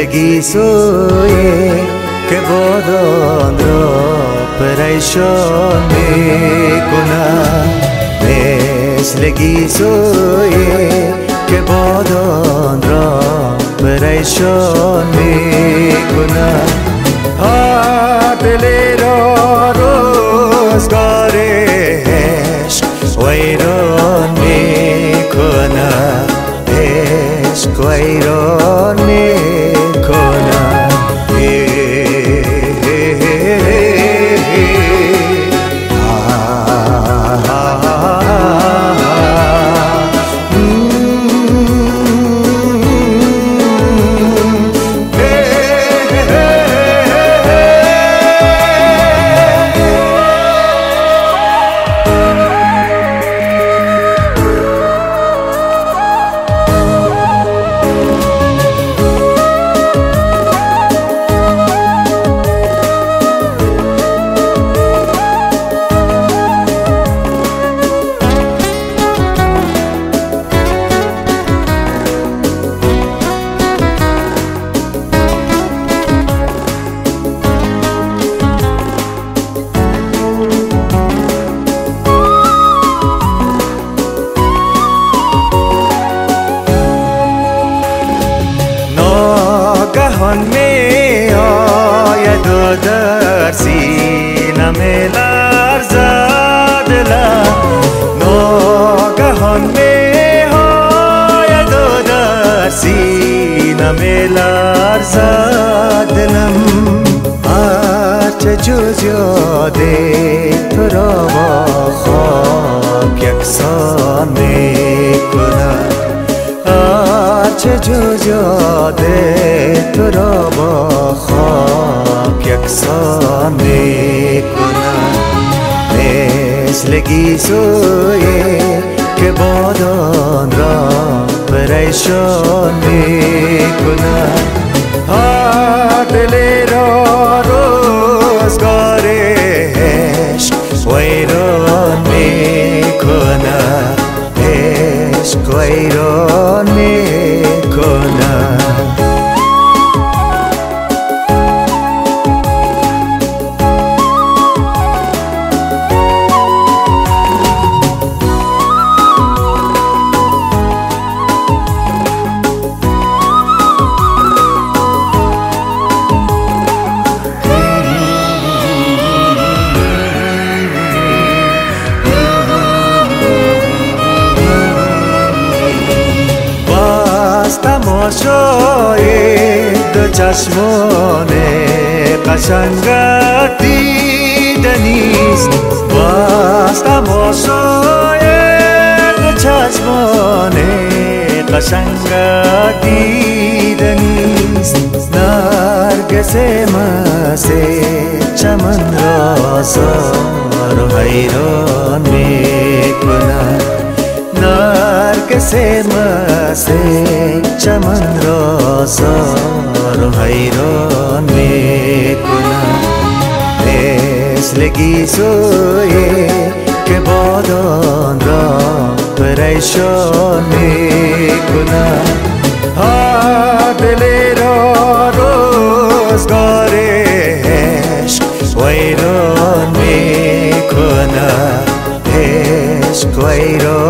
لگیسوی که بادان را پریشان می‌کنم. مثل گیسوی که بادان را پریشان می‌کنم. دل را روزگار عشق ویران می‌کنم. عشق ویران ناگهان می آید و در سینم لرزد دلم. ناگهان می آید و در سینم لرزد دلم. هرچه جز یاد تو را با خاک یکسان می جز یاد تو را با خاک یکسان می مثل گیسوی که بادان را پریشان می کنم دل را روزگار عشق ویران می کنم عشق ویران می کنم تماشای دو چشمان قشنگت دیدنیست باز تماشای دو چشمان قشنگت دیدنیست نرگس مست چمن را زار و حیران می‌کنم نرگس مست چمن را زار و حیران می کنم مثل گیسوی که بادان را پریشان می کنم دل را روزگار عشق ویران می کنم عشق ویران